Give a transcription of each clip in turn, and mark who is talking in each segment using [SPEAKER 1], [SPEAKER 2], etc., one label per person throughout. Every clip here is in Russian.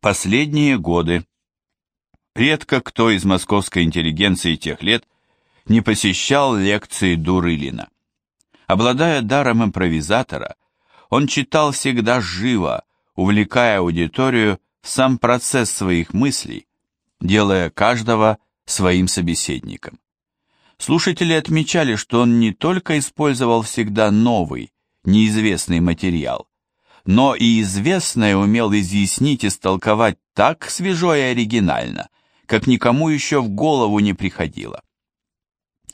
[SPEAKER 1] Последние годы. Редко кто из московской интеллигенции тех лет не посещал лекции Дурылина. Обладая даром импровизатора, он читал всегда живо, увлекая аудиторию в сам процесс своих мыслей, делая каждого своим собеседником. Слушатели отмечали, что он не только использовал всегда новый, неизвестный материал, но и известное умел изъяснить и истолковать так свежо и оригинально, как никому еще в голову не приходило.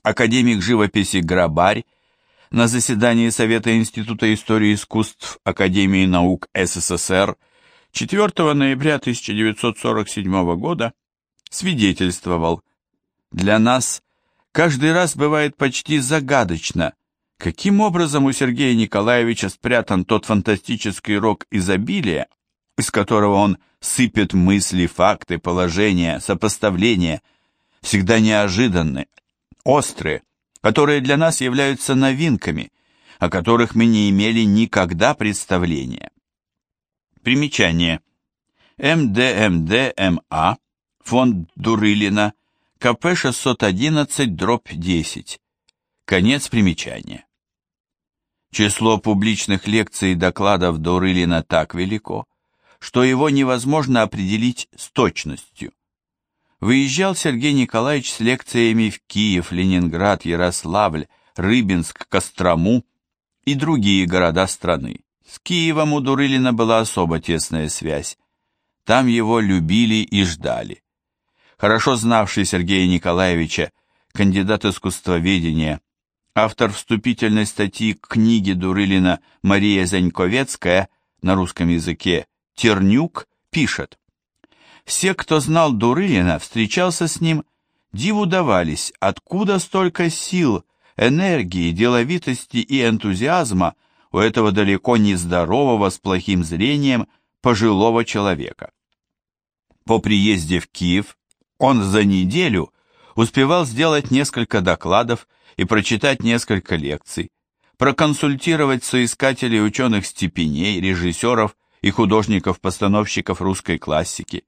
[SPEAKER 1] Академик живописи Грабарь на заседании Совета Института истории искусств Академии наук СССР 4 ноября 1947 года свидетельствовал, «Для нас каждый раз бывает почти загадочно, каким образом у Сергея Николаевича спрятан тот фантастический рок изобилия, из которого он сыпет мысли, факты, положения, сопоставления, всегда неожиданные, острые, которые для нас являются новинками, о которых мы не имели никогда представления. Примечание. МДМДМА, фонд Дурылина, КП 611, дробь 10. Конец примечания. Число публичных лекций и докладов Дурылина так велико, что его невозможно определить с точностью. Выезжал Сергей Николаевич с лекциями в Киев, Ленинград, Ярославль, Рыбинск, Кострому и другие города страны. С Киевом у Дурылина была особо тесная связь. Там его любили и ждали. Хорошо знавший Сергея Николаевича, кандидат искусствоведения, автор вступительной статьи к книге Дурылина Мария Заньковецкая на русском языке Тернюк пишет. Все, кто знал Дурылина, встречался с ним, диву давались, откуда столько сил, энергии, деловитости и энтузиазма у этого далеко не здорового с плохим зрением пожилого человека. По приезде в Киев он за неделю успевал сделать несколько докладов и прочитать несколько лекций, проконсультировать соискателей ученых степеней, режиссеров и художников-постановщиков русской классики,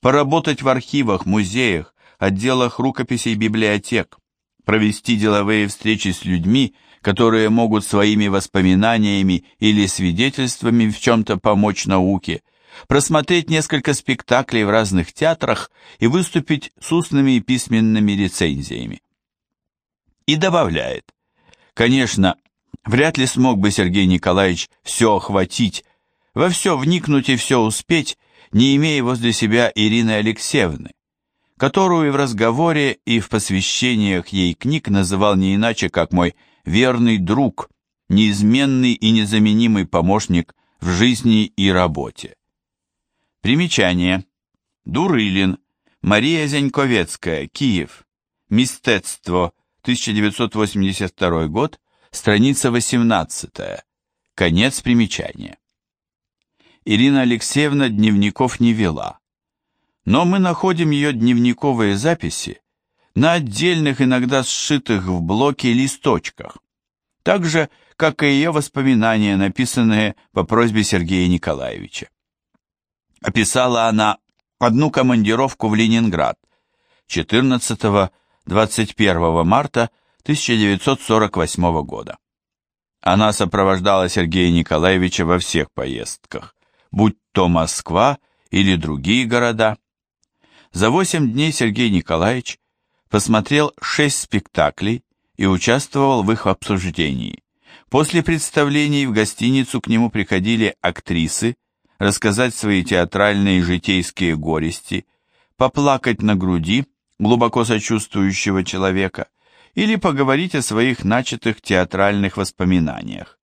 [SPEAKER 1] поработать в архивах, музеях, отделах рукописей библиотек, провести деловые встречи с людьми, которые могут своими воспоминаниями или свидетельствами в чем-то помочь науке, просмотреть несколько спектаклей в разных театрах и выступить с устными и письменными рецензиями. И добавляет, конечно, вряд ли смог бы Сергей Николаевич все охватить, во все вникнуть и все успеть, не имея возле себя Ирины Алексеевны, которую и в разговоре, и в посвящениях ей книг называл не иначе, как мой верный друг, неизменный и незаменимый помощник в жизни и работе. Примечание. Дурылин, Мария Зяньковецкая, Киев, Мистецтво, 1982 год, страница 18, конец примечания. Ирина Алексеевна дневников не вела, но мы находим ее дневниковые записи на отдельных, иногда сшитых в блоке листочках, так же, как и ее воспоминания, написанные по просьбе Сергея Николаевича. Описала она одну командировку в Ленинград 14-21 марта 1948 года. Она сопровождала Сергея Николаевича во всех поездках, будь то Москва или другие города. За восемь дней Сергей Николаевич посмотрел шесть спектаклей и участвовал в их обсуждении. После представлений в гостиницу к нему приходили актрисы, рассказать свои театральные и житейские горести, поплакать на груди глубоко сочувствующего человека или поговорить о своих начатых театральных воспоминаниях.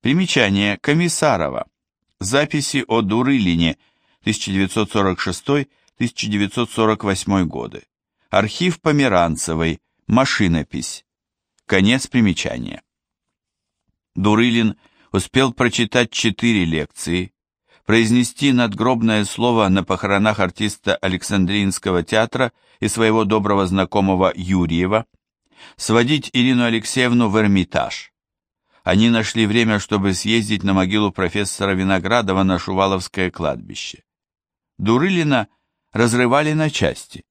[SPEAKER 1] Примечание Комиссарова. Записи о Дурылине 1946-1948 годы. Архив Померанцевой. Машинопись. Конец примечания. Дурылин успел прочитать четыре лекции, произнести надгробное слово на похоронах артиста Александринского театра и своего доброго знакомого Юрьева, сводить Ирину Алексеевну в Эрмитаж. Они нашли время, чтобы съездить на могилу профессора Виноградова на Шуваловское кладбище. Дурылина разрывали на части.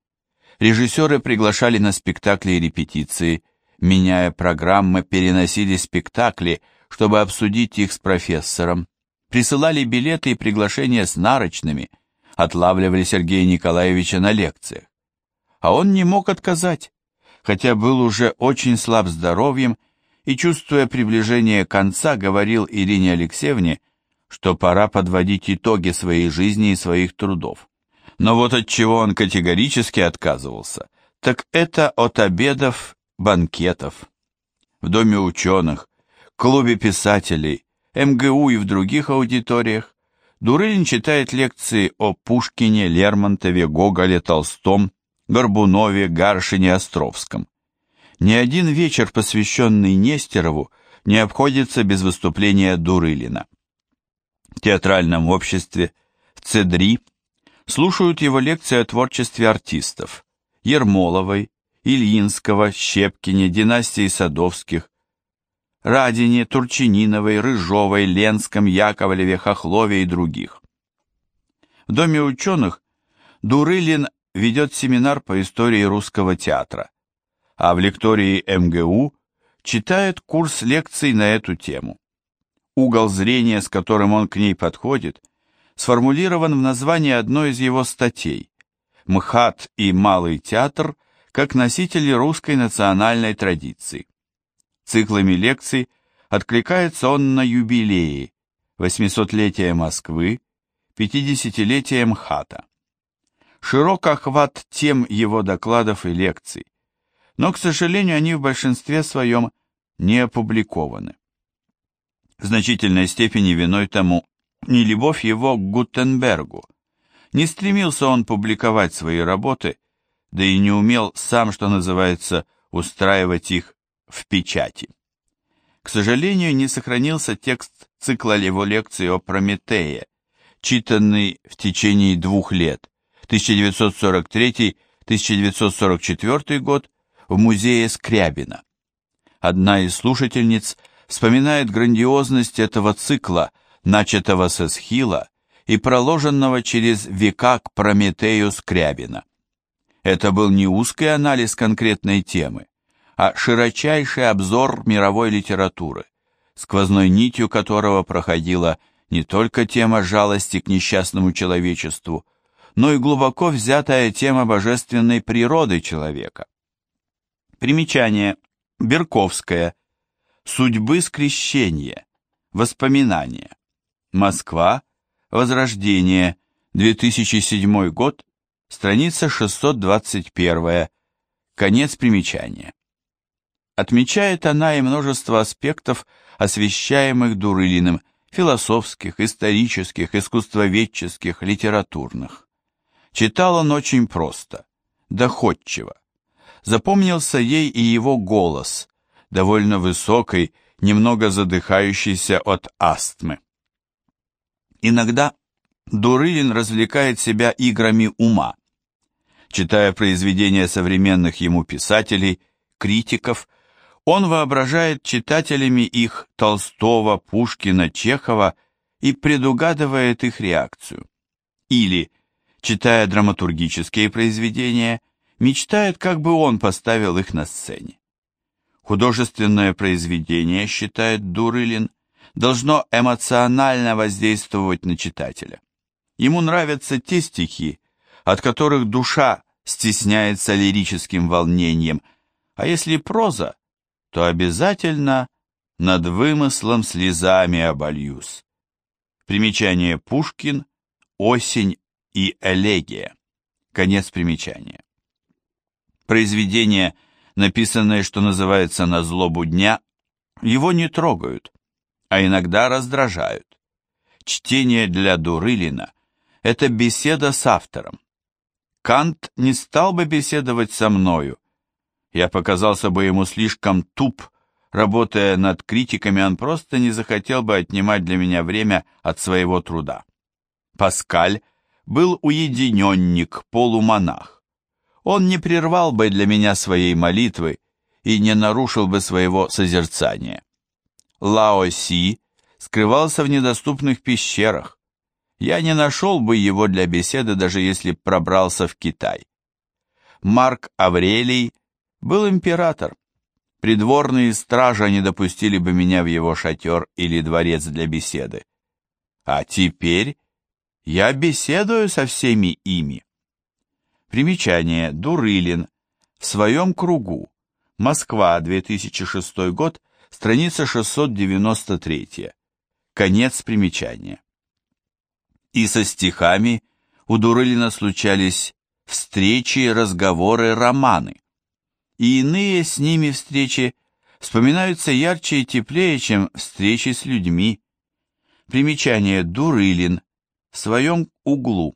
[SPEAKER 1] Режиссеры приглашали на спектакли и репетиции, меняя программы, переносили спектакли, чтобы обсудить их с профессором, присылали билеты и приглашения с нарочными, отлавливали Сергея Николаевича на лекциях. А он не мог отказать, хотя был уже очень слаб здоровьем и, чувствуя приближение конца, говорил Ирине Алексеевне, что пора подводить итоги своей жизни и своих трудов. Но вот от чего он категорически отказывался, так это от обедов, банкетов. В Доме ученых, клубе писателей, МГУ и в других аудиториях Дурылин читает лекции о Пушкине, Лермонтове, Гоголе, Толстом, Горбунове, Гаршине, Островском. Ни один вечер, посвященный Нестерову, не обходится без выступления Дурылина. В театральном обществе, в Цедри, слушают его лекции о творчестве артистов Ермоловой, Ильинского, Щепкине, династии Садовских, Радине, Турчининовой, Рыжовой, Ленском, Яковлеве, Хохлове и других. В Доме ученых Дурылин ведет семинар по истории русского театра а в лектории МГУ читает курс лекций на эту тему. Угол зрения, с которым он к ней подходит, сформулирован в названии одной из его статей «МХАТ и Малый театр как носители русской национальной традиции». Циклами лекций откликается он на юбилеи 800-летия Москвы, 50-летия МХАТа. Широк охват тем его докладов и лекций, но, к сожалению, они в большинстве своем не опубликованы. В значительной степени виной тому не любовь его к Гутенбергу. Не стремился он публиковать свои работы, да и не умел сам, что называется, устраивать их в печати. К сожалению, не сохранился текст цикла его лекций о Прометее, читанный в течение двух лет, 1943-1944 год, в музее Скрябина. Одна из слушательниц вспоминает грандиозность этого цикла, начатого с Эсхила и проложенного через века к Прометею Скрябина. Это был не узкий анализ конкретной темы, а широчайший обзор мировой литературы, сквозной нитью которого проходила не только тема жалости к несчастному человечеству, но и глубоко взятая тема божественной природы человека. Примечание. Берковская. Судьбы скрещения. Воспоминания. Москва. Возрождение. 2007 год. Страница 621. Конец примечания. Отмечает она и множество аспектов, освещаемых Дурылиным, философских, исторических, искусствоведческих, литературных. Читал он очень просто, доходчиво, запомнился ей и его голос, довольно высокий, немного задыхающийся от астмы. Иногда Дурылин развлекает себя играми ума. Читая произведения современных ему писателей, критиков, он воображает читателями их Толстого, Пушкина, Чехова и предугадывает их реакцию. Или, читая драматургические произведения, мечтает, как бы он поставил их на сцене. Художественное произведение, считает Дурылин, должно эмоционально воздействовать на читателя. Ему нравятся те стихи, от которых душа стесняется лирическим волнением, а если проза, то обязательно над вымыслом слезами обольюсь. Примечание Пушкин, осень и элегия. Конец примечания. Произведения, написанные, что называется, на злобу дня, его не трогают, а иногда раздражают. Чтение для Дурылина – это беседа с автором. Кант не стал бы беседовать со мною. Я показался бы ему слишком туп, работая над критиками, он просто не захотел бы отнимать для меня время от своего труда. Паскаль был уединенник, полумонах он не прервал бы для меня своей молитвы и не нарушил бы своего созерцания. Лао Си скрывался в недоступных пещерах. я не нашел бы его для беседы, даже если пробрался в Китай. Марк Аврелий был император. Придворные стражи не допустили бы меня в его шатер или дворец для беседы. А теперь я беседую со всеми ими. Примечание. Дурылин. В своем кругу. Москва, 2006 год, страница 693. Конец примечания. И со стихами у Дурылина случались встречи, разговоры, романы. И иные с ними встречи вспоминаются ярче и теплее, чем встречи с людьми. Примечание Дурылин в своем углу.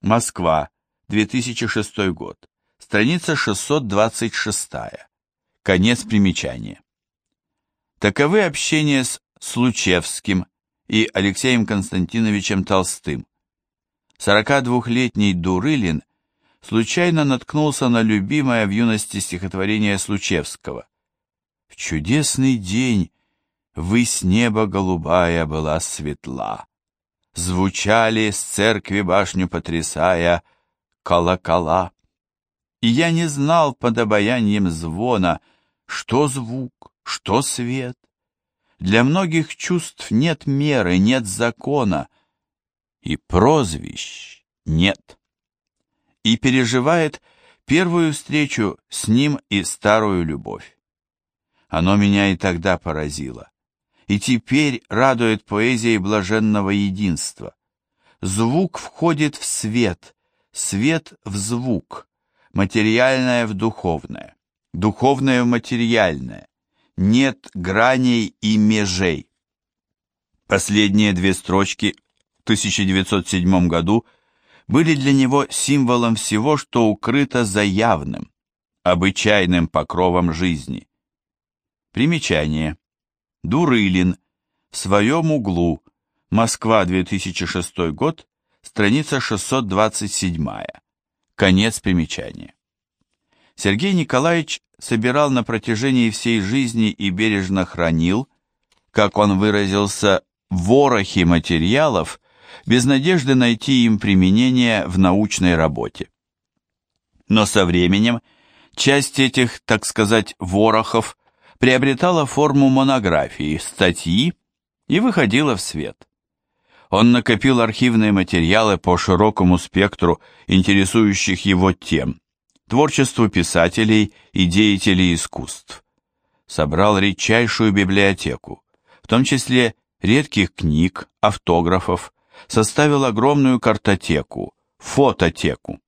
[SPEAKER 1] Москва, 2006 год. Страница 626. Конец примечания. Таковы общения с Случевским и Алексеем Константиновичем Толстым. 42-летний Дурылин случайно наткнулся на любимое в юности стихотворение Случевского. «В чудесный день высь неба голубая была светла, звучали с церкви башню потрясая колокола. И я не знал под обаянием звона, что звук, что свет. Для многих чувств нет меры, нет закона, и прозвищ нет. И переживает первую встречу с ним и старую любовь. Оно меня и тогда поразило и теперь радует поэзией блаженного единства. Звук входит в свет, свет в звук, материальное в духовное, духовное в материальное. Нет граней и межей. Последние две строчки в 1907 году были для него символом всего, что укрыто за явным, обычайным покровом жизни. Примечание. Дурылин. В своем углу. Москва, 2006 год. Страница 627. Конец примечания. Сергей Николаевич собирал на протяжении всей жизни и бережно хранил, как он выразился, ворохи материалов, без надежды найти им применение в научной работе. Но со временем часть этих, так сказать, ворохов приобретала форму монографии, статьи и выходила в свет. Он накопил архивные материалы по широкому спектру интересующих его тем, творчеству писателей и деятелей искусств. Собрал редчайшую библиотеку, в том числе редких книг, автографов, составил огромную картотеку, фототеку.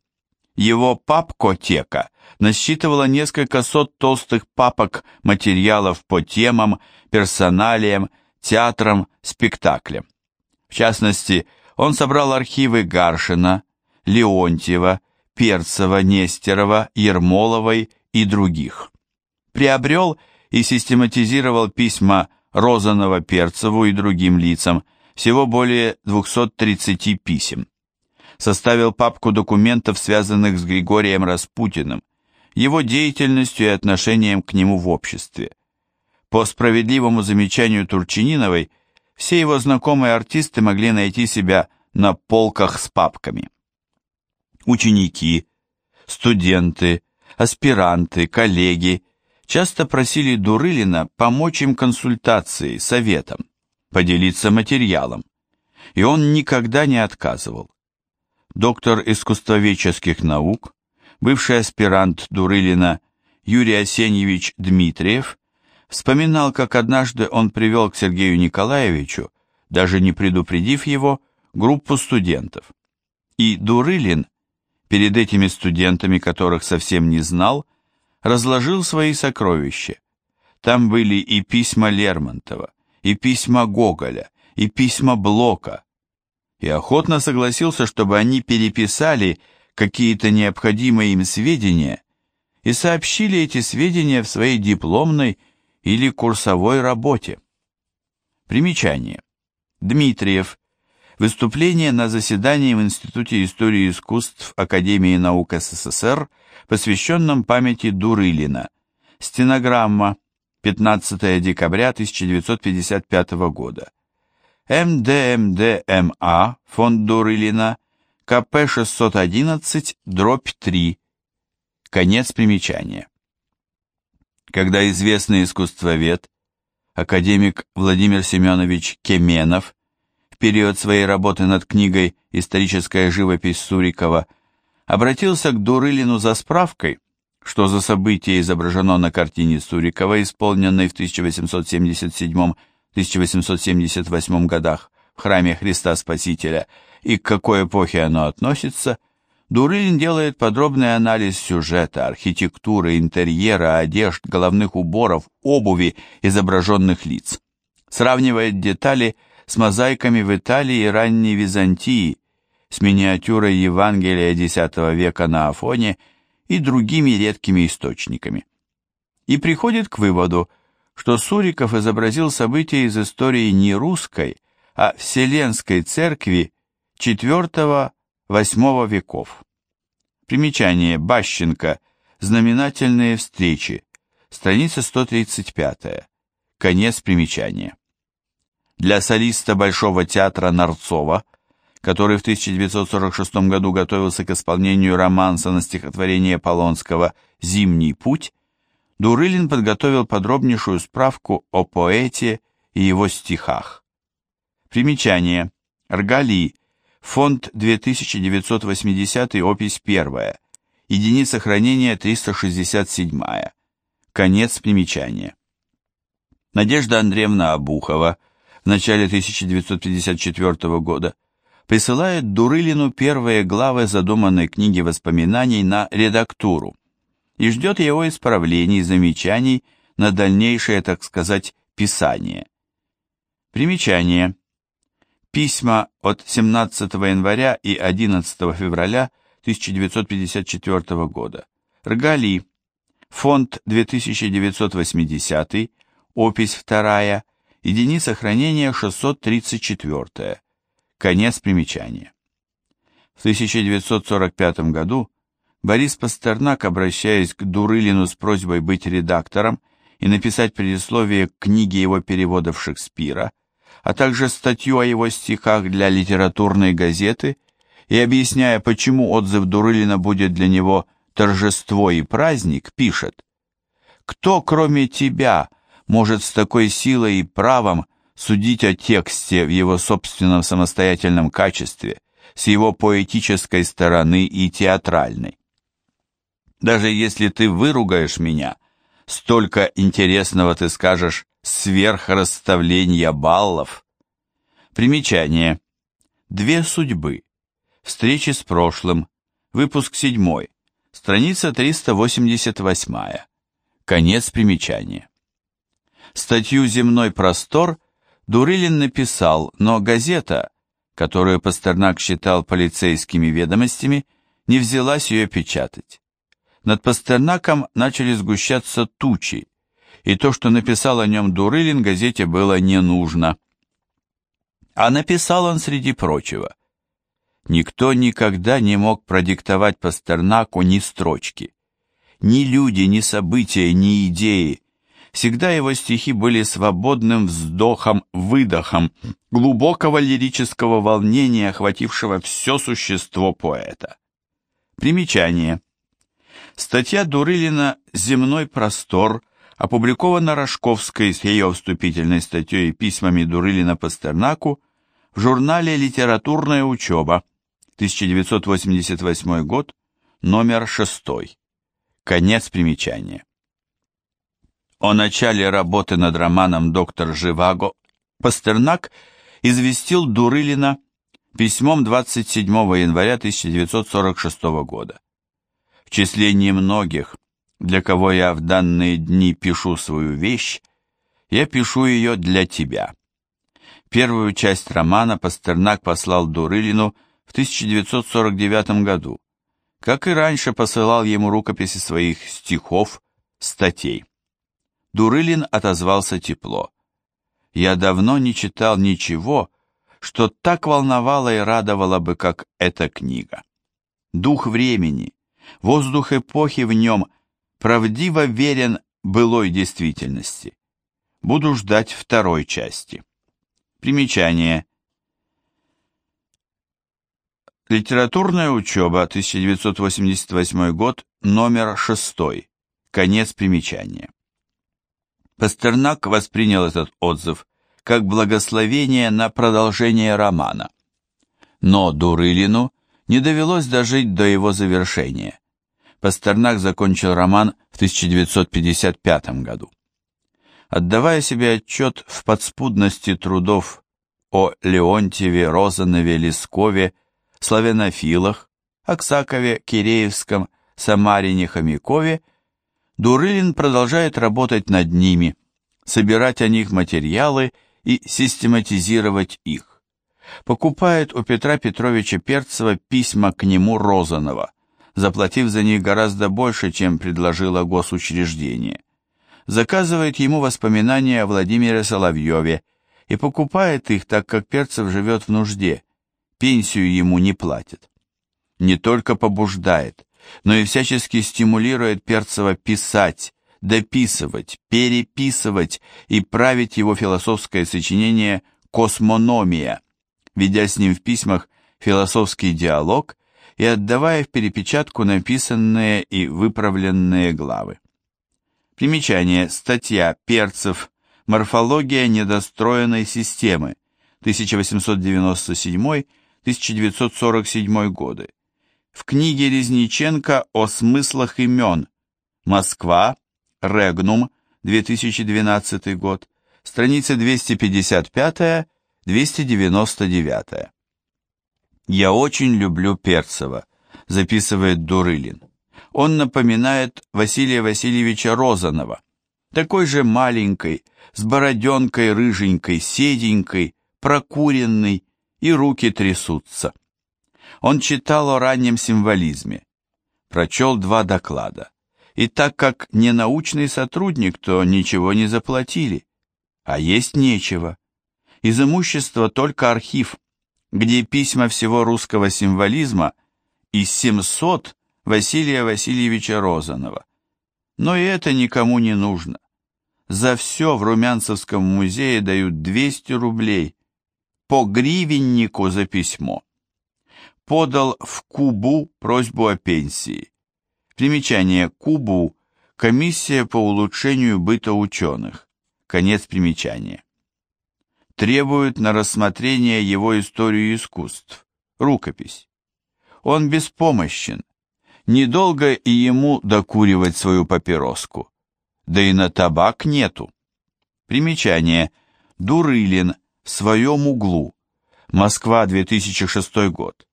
[SPEAKER 1] Его папкотека насчитывала несколько сот толстых папок материалов по темам, персоналиям, театрам, спектаклям. В частности, он собрал архивы Гаршина, Леонтьева, Перцева, Нестерова, Ермоловой и других. Приобрел и систематизировал письма Розанова Перцеву и другим лицам, всего более 230 писем составил папку документов, связанных с Григорием Распутиным, его деятельностью и отношением к нему в обществе. По справедливому замечанию Турчининовой, все его знакомые артисты могли найти себя на полках с папками. Ученики, студенты, аспиранты, коллеги часто просили Дурылина помочь им консультацией, советом, поделиться материалом, и он никогда не отказывал доктор искусствоведческих наук, бывший аспирант Дурылина Юрий Асеньевич Дмитриев, вспоминал, как однажды он привел к Сергею Николаевичу, даже не предупредив его, группу студентов. И Дурылин, перед этими студентами, которых совсем не знал, разложил свои сокровища. Там были и письма Лермонтова, и письма Гоголя, и письма Блока, и охотно согласился, чтобы они переписали какие-то необходимые им сведения и сообщили эти сведения в своей дипломной или курсовой работе. Примечание. Дмитриев. Выступление на заседании в Институте истории искусств Академии наук СССР, посвященном памяти Дурылина. Стенограмма. 15 декабря 1955 года. МДМДМА, фонд Дурылина, КП 611, дробь 3. Конец примечания. Когда известный искусствовед, академик Владимир Семенович Кеменов, в период своей работы над книгой «Историческая живопись Сурикова» обратился к Дурылину за справкой, что за событие изображено на картине Сурикова, исполненной в 1877-1878 годах в храме Христа Спасителя, и к какой эпохе оно относится, Дурылин делает подробный анализ сюжета, архитектуры, интерьера, одежд, головных уборов, обуви изображенных лиц. Сравнивает детали с мозаиками в Италии и ранней Византии, с миниатюрой Евангелия X века на Афоне и другими редкими источниками. И приходит к выводу, что Суриков изобразил события из истории не русской, а Вселенской Церкви IV-VIII веков. Примечание Бащенко. Знаменательные встречи. Страница 135. Конец примечания. Для солиста Большого театра Нарцова – который в 1946 году готовился к исполнению романса на стихотворение Полонского «Зимний путь», Дурылин подготовил подробнейшую справку о поэте и его стихах. Примечание. Ргали. Фонд 2980, опись 1. Единица хранения 367. Конец примечания. Надежда Андреевна Обухова в начале 1954 года присылает Дурылину первые главы задуманной книги воспоминаний на редактуру и ждет его исправлений, замечаний на дальнейшее, так сказать, писание. Примечание. Письма от 17 января и 11 февраля 1954 года. Ргали. Фонд 2980, опись 2, единица хранения 634. Конец примечания. В 1945 году Борис Пастернак, обращаясь к Дурылину с просьбой быть редактором и написать предисловие к книге его переводов Шекспира, а также статью о его стихах для литературной газеты, и объясняя, почему отзыв Дурылина будет для него торжество и праздник, пишет «Кто, кроме тебя, может с такой силой и правом судить о тексте в его собственном самостоятельном качестве, с его поэтической стороны и театральной. Даже если ты выругаешь меня, столько интересного ты скажешь сверх расставления баллов. Примечание. Две судьбы. Встречи с прошлым. Выпуск 7. Страница 388. Конец примечания. Статью «Земной простор» Дурылин написал, но газета, которую Пастернак считал полицейскими ведомостями, не взялась ее печатать. Над Пастернаком начали сгущаться тучи, и то, что написал о нем Дурылин, газете было не нужно. А написал он среди прочего. Никто никогда не мог продиктовать Пастернаку ни строчки. Ни люди, ни события, ни идеи, Всегда его стихи были свободным вздохом-выдохом глубокого лирического волнения, охватившего все существо поэта. Примечание. Статья Дурылина «Земной простор» опубликована Рожковской с ее вступительной статьей и письмами Дурылина Пастернаку в журнале «Литературная учеба», 1988 год, номер 6. Конец примечания. О начале работы над романом «Доктор Живаго» Пастернак известил Дурылина письмом 27 января 1946 года. В числе немногих, для кого я в данные дни пишу свою вещь, я пишу ее для тебя. Первую часть романа Пастернак послал Дурылину в 1949 году, как и раньше посылал ему рукописи своих стихов, статей. Дурылин отозвался тепло. «Я давно не читал ничего, что так волновало и радовало бы, как эта книга. Дух времени, воздух эпохи в нем правдиво верен былой действительности. Буду ждать второй части». Примечание. Литературная учеба, 1988 год, номер 6. Конец примечания. Пастернак воспринял этот отзыв как благословение на продолжение романа. Но Дурылину не довелось дожить до его завершения. Пастернак закончил роман в 1955 году. Отдавая себе отчет в подспудности трудов о Леонтьеве, Розанове, Лескове, славянофилах, Аксакове, Киреевском, Самарине, Хомякове, Дурылин продолжает работать над ними, собирать о них материалы и систематизировать их. Покупает у Петра Петровича Перцева письма к нему Розанова, заплатив за них гораздо больше, чем предложило госучреждение. Заказывает ему воспоминания о Владимире Соловьеве и покупает их, так как Перцев живет в нужде, пенсию ему не платят. Не только побуждает, но и всячески стимулирует Перцева писать, дописывать, переписывать и править его философское сочинение «Космономия», ведя с ним в письмах философский диалог и отдавая в перепечатку написанные и выправленные главы. Примечание. Статья Перцев. Морфология недостроенной системы. 1897-1947 годы. В книге Резниченко о смыслах имен. Москва. Регнум, 2012 год, страница 255-299. «Я очень люблю Перцева», — записывает Дурылин. Он напоминает Василия Васильевича Розанова, такой же маленькой, с бороденкой рыженькой, седенькой, прокуренный, и руки трясутся. Он читал о раннем символизме, прочел два доклада и так как не научный сотрудник, то ничего не заплатили, а есть нечего. Из имущества только архив, где письма всего русского символизма из 700 Василия Васильевича Розанова. Но и это никому не нужно. За все в Румянцевском музее дают 200 рублей, по гривеннику за письмо. Подал в Кубу просьбу о пенсии. Примечание Кубу. Комиссия по улучшению быта ученых. Конец примечания. Требует на рассмотрение его историю искусств. Рукопись. Он беспомощен. Недолго и ему докуривать свою папироску. Да и на табак нету. Примечание. Дурылин. В своем углу. Москва, 2006 год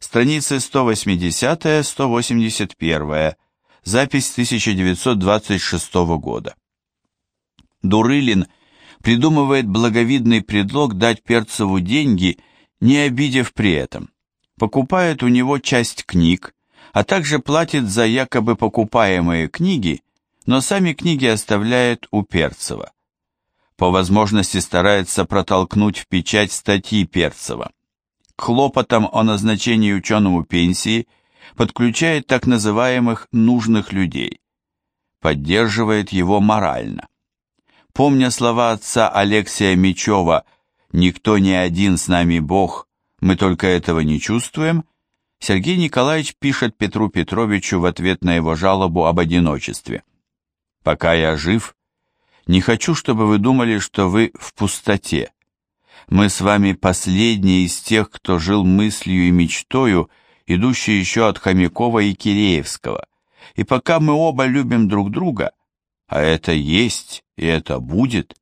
[SPEAKER 1] страницы 180-181, запись 1926 года. Дурылин придумывает благовидный предлог дать Перцеву деньги, не обидев при этом. Покупает у него часть книг, а также платит за якобы покупаемые книги, но сами книги оставляет у Перцева. По возможности старается протолкнуть в печать статьи Перцева хлопотам о назначении ученому пенсии подключает так называемых «нужных людей», поддерживает его морально. Помня слова отца Алексия Мечева «Никто не один с нами Бог, мы только этого не чувствуем», Сергей Николаевич пишет Петру Петровичу в ответ на его жалобу об одиночестве. «Пока я жив, не хочу, чтобы вы думали, что вы в пустоте. Мы с вами последние из тех, кто жил мыслью и мечтою, идущие еще от Хомякова и Киреевского. И пока мы оба любим друг друга, а это есть и это будет,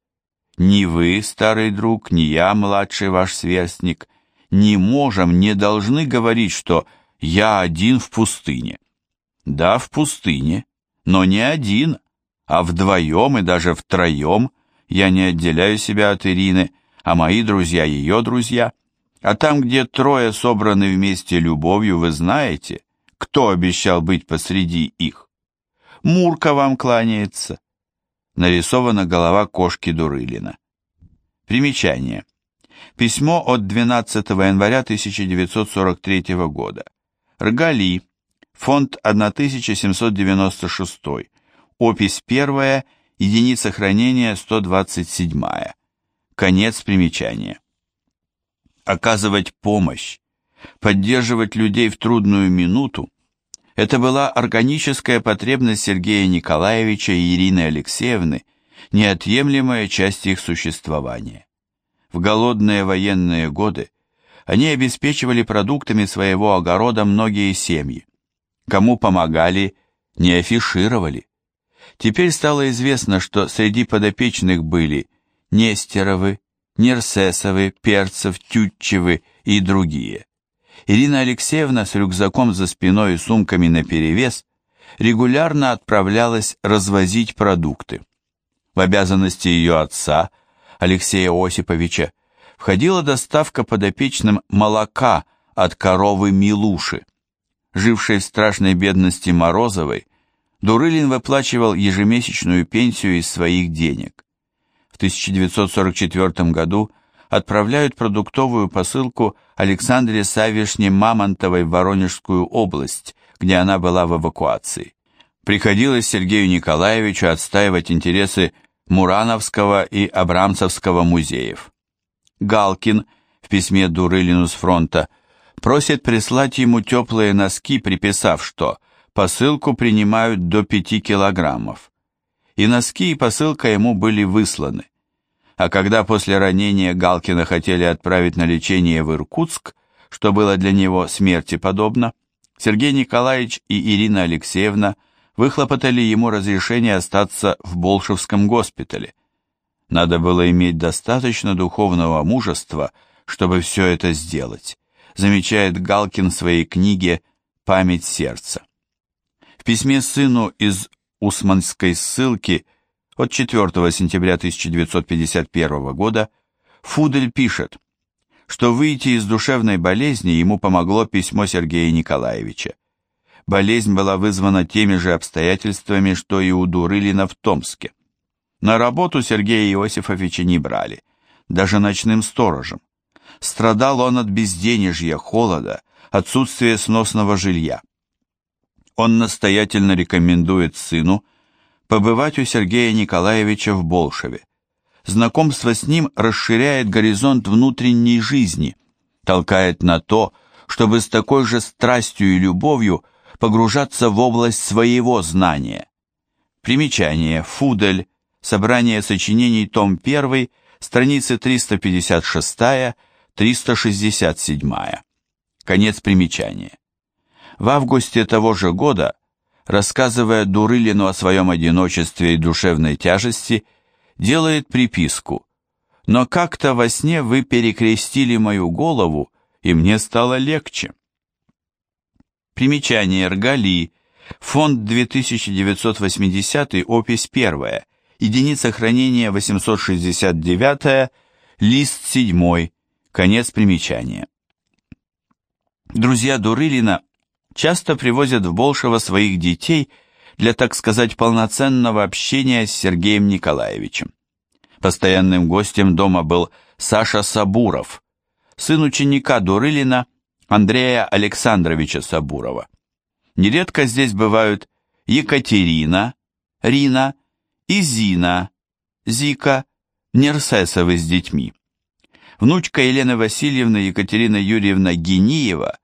[SPEAKER 1] ни вы, старый друг, ни я, младший ваш сверстник, не можем, не должны говорить, что я один в пустыне. Да, в пустыне, но не один, а вдвоем и даже втроем я не отделяю себя от Ирины, а мои друзья ее друзья. А там, где трое собраны вместе любовью, вы знаете, кто обещал быть посреди их. Мурка вам кланяется. Нарисована голова кошки Дурылина. Примечание. Письмо от 12 января 1943 года. Ргали. Фонд 1796. Опись 1. Единица хранения 127. Конец примечания. оказывать помощь, поддерживать людей в трудную минуту, это была органическая потребность Сергея Николаевича и Ирины Алексеевны, неотъемлемая часть их существования. В голодные военные годы они обеспечивали продуктами своего огорода многие семьи. Кому помогали, не афишировали. Теперь стало известно, что среди подопечных были Нестеровы, Нерсесовы, Перцев, Тютчевы и другие. Ирина Алексеевна с рюкзаком за спиной и сумками наперевес регулярно отправлялась развозить продукты. В обязанности ее отца, Алексея Осиповича, входила доставка подопечным молока от коровы Милуши. Жившей в страшной бедности Морозовой, Дурылин выплачивал ежемесячную пенсию из своих денег. В 1944 году отправляют продуктовую посылку Александре Савишне Мамонтовой в Воронежскую область, где она была в эвакуации. Приходилось Сергею Николаевичу отстаивать интересы Мурановского и Абрамцевского музеев. Галкин в письме Дурылину с фронта просит прислать ему теплые носки, приписав, что посылку принимают до 5 килограммов. И носки и посылка ему были высланы. А когда после ранения Галкина хотели отправить на лечение в Иркутск, что было для него смерти подобно, Сергей Николаевич и Ирина Алексеевна выхлопотали ему разрешение остаться в Болшевском госпитале. Надо было иметь достаточно духовного мужества, чтобы все это сделать, замечает Галкин в своей книге «Память сердца». В письме сыну из Усманской ссылки – от 4 сентября 1951 года Фудель пишет, что выйти из душевной болезни ему помогло письмо Сергея Николаевича. Болезнь была вызвана теми же обстоятельствами, что и у Дурылина в Томске. На работу Сергея Иосифовича не брали, даже ночным сторожем. Страдал он от безденежья, холода, отсутствия сносного жилья. Он настоятельно рекомендует сыну побывать у Сергея Николаевича в Болшеве. Знакомство с ним расширяет горизонт внутренней жизни, толкает на то, чтобы с такой же страстью и любовью погружаться в область своего знания. Примечание. Фудель. Собрание сочинений. Том 1. Страницы 356-367. Конец примечания. В августе того же года рассказывая Дурылину о своем одиночестве и душевной тяжести, делает приписку. «Но как-то во сне вы перекрестили мою голову, и мне стало легче». Примечание. Ргали, фонд 2980, опись 1, единица хранения 869, лист 7, конец примечания. Друзья Дурылина часто привозят в Болшево своих детей для, так сказать, полноценного общения с Сергеем Николаевичем. Постоянным гостем дома был Саша Сабуров, сын ученика Дурылина Андрея Александровича Сабурова. Нередко здесь бывают Екатерина, Рина и Зина, Зика, Нерсесовы с детьми. Внучка Елены Васильевны Екатерина Юрьевна Гениева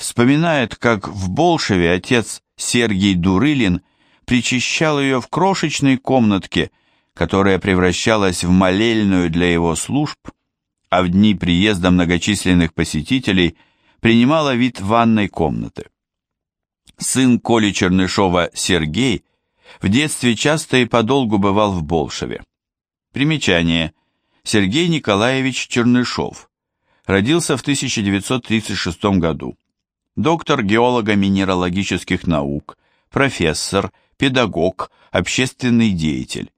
[SPEAKER 1] вспоминает, как в Болшеве отец Сергей Дурылин причащал ее в крошечной комнатке, которая превращалась в молельную для его служб, а в дни приезда многочисленных посетителей принимала вид ванной комнаты. Сын Коли Чернышова Сергей в детстве часто и подолгу бывал в Болшеве. Примечание. Сергей Николаевич Чернышов. Родился в 1936 году доктор геолого-минералогических наук, профессор, педагог, общественный деятель.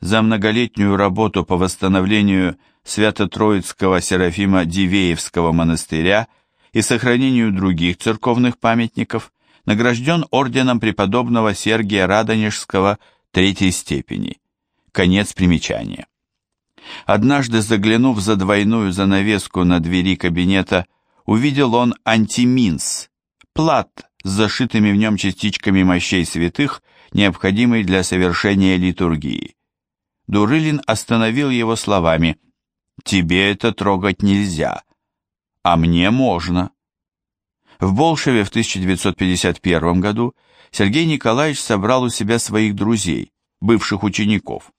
[SPEAKER 1] За многолетнюю работу по восстановлению Свято-Троицкого Серафима Дивеевского монастыря и сохранению других церковных памятников награжден орденом преподобного Сергия Радонежского третьей степени. Конец примечания. Однажды заглянув за двойную занавеску на двери кабинета увидел он антиминс, плат с зашитыми в нем частичками мощей святых, необходимый для совершения литургии. Дурылин остановил его словами «Тебе это трогать нельзя». а мне можно. В Болшеве в 1951 году Сергей Николаевич собрал у себя своих друзей, бывших учеников.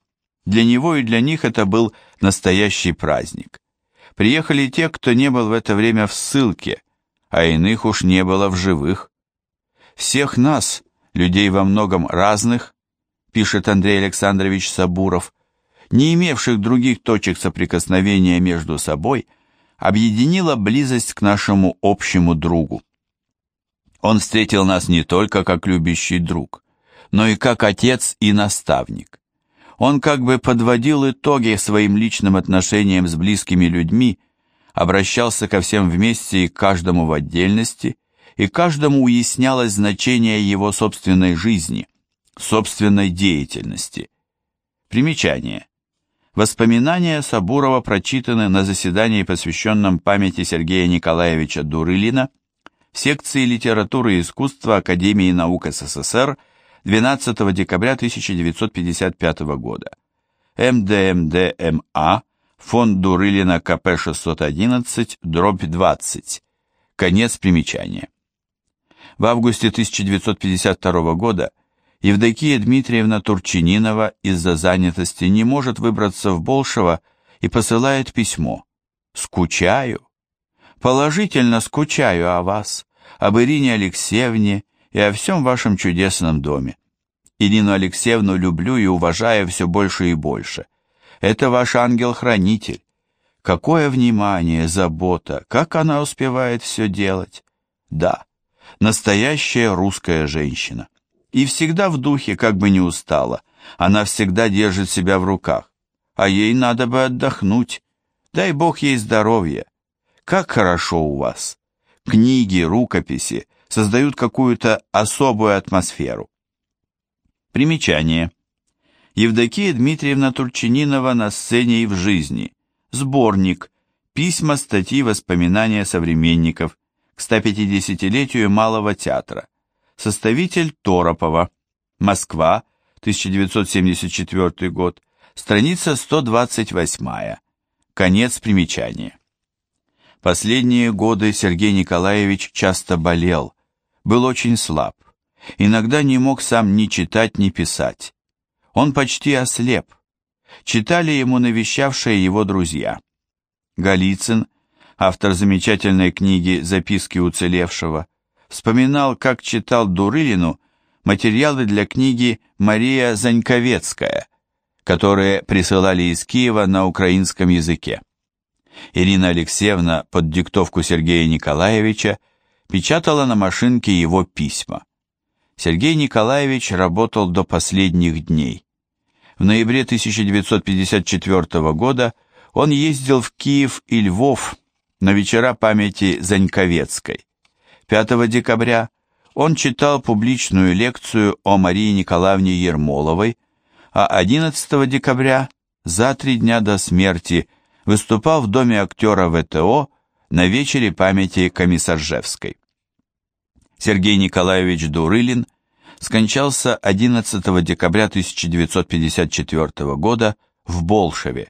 [SPEAKER 1] Для него и для них это был настоящий праздник. Приехали те, кто не был в это время в ссылке, а иных уж не было в живых. Всех нас, людей во многом разных, пишет Андрей Александрович Сабуров, не имевших других точек соприкосновения между собой, объединила близость к нашему общему другу. Он встретил нас не только как любящий друг, но и как отец и наставник. Он как бы подводил итоги своим личным отношениям с близкими людьми, обращался ко всем вместе и каждому в отдельности, и каждому уяснялось значение его собственной жизни, собственной деятельности. Примечание. Воспоминания Сабурова прочитаны на заседании, посвященном памяти Сергея Николаевича Дурылина в секции литературы и искусства Академии наук СССР 12 декабря 1955 года. МДМДМА, фонд Дурылина КП 611, дробь 20. Конец примечания. В августе 1952 года Евдокия Дмитриевна Турчининова из-за занятости не может выбраться в Болшево и посылает письмо. «Скучаю. Положительно скучаю о вас, об Ирине Алексеевне и о всем вашем чудесном доме. Ирину Алексеевну люблю и уважаю все больше и больше. Это ваш ангел-хранитель. Какое внимание, забота, как она успевает все делать. Да, настоящая русская женщина. И всегда в духе, как бы не устала. Она всегда держит себя в руках. А ей надо бы отдохнуть. Дай Бог ей здоровья. Как хорошо у вас. Книги, рукописи создают какую-то особую атмосферу. Примечание. Евдокия Дмитриевна Турчининова на сцене и в жизни. Сборник. Письма, статьи, воспоминания современников к 150-летию Малого театра составитель Торопова, Москва, 1974 год, страница 128, конец примечания. Последние годы Сергей Николаевич часто болел, был очень слаб, иногда не мог сам ни читать, ни писать. Он почти ослеп. Читали ему навещавшие его друзья. Голицын, автор замечательной книги «Записки уцелевшего», вспоминал, как читал Дурылину материалы для книги «Мария Заньковецкая», которые присылали из Киева на украинском языке. Ирина Алексеевна под диктовку Сергея Николаевича печатала на машинке его письма. Сергей Николаевич работал до последних дней. В ноябре 1954 года он ездил в Киев и Львов на вечера памяти Заньковецкой. 5 декабря он читал публичную лекцию о Марии Николаевне Ермоловой, а 11 декабря, за три дня до смерти, выступал в Доме актера ВТО на вечере памяти Комиссаржевской. Сергей Николаевич Дурылин скончался 11 декабря 1954 года в Болшеве.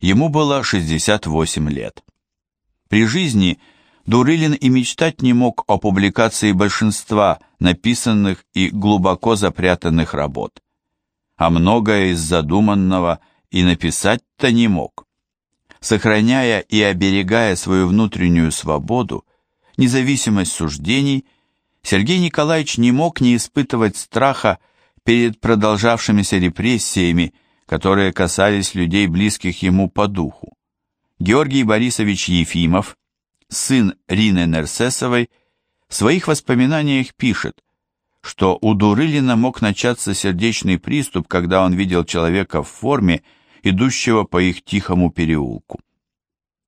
[SPEAKER 1] Ему было 68 лет. При жизни – Дурылин и мечтать не мог о публикации большинства написанных и глубоко запрятанных работ. А многое из задуманного и написать-то не мог. Сохраняя и оберегая свою внутреннюю свободу, независимость суждений, Сергей Николаевич не мог не испытывать страха перед продолжавшимися репрессиями, которые касались людей, близких ему по духу. Георгий Борисович Ефимов сын Рины Нерсесовой, в своих воспоминаниях пишет, что у Дурылина мог начаться сердечный приступ, когда он видел человека в форме, идущего по их тихому переулку.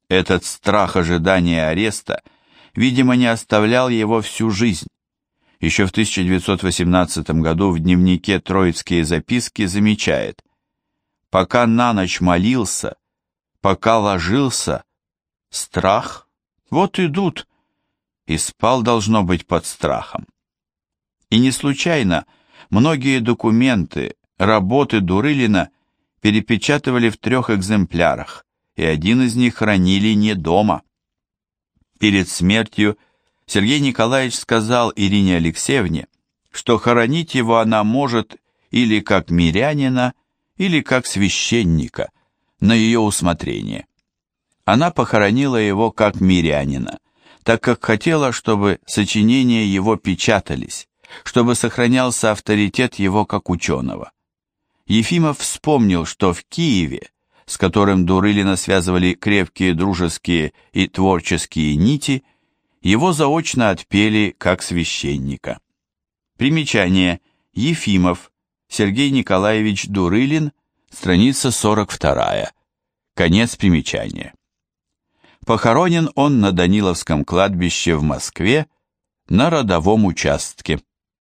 [SPEAKER 1] Этот страх ожидания ареста, видимо, не оставлял его всю жизнь. Еще в 1918 году в дневнике «Троицкие записки» замечает «Пока на ночь молился, пока ложился, страх вот идут, и спал, должно быть, под страхом. И не случайно многие документы, работы Дурылина перепечатывали в трех экземплярах, и один из них хранили не дома. Перед смертью Сергей Николаевич сказал Ирине Алексеевне, что хоронить его она может или как мирянина, или как священника, на ее усмотрение. Она похоронила его как мирянина, так как хотела, чтобы сочинения его печатались, чтобы сохранялся авторитет его как ученого. Ефимов вспомнил, что в Киеве, с которым Дурылина связывали крепкие дружеские и творческие нити, его заочно отпели как священника. Примечание. Ефимов. Сергей Николаевич Дурылин. Страница 42. Конец примечания. Похоронен он на Даниловском кладбище в Москве на родовом участке.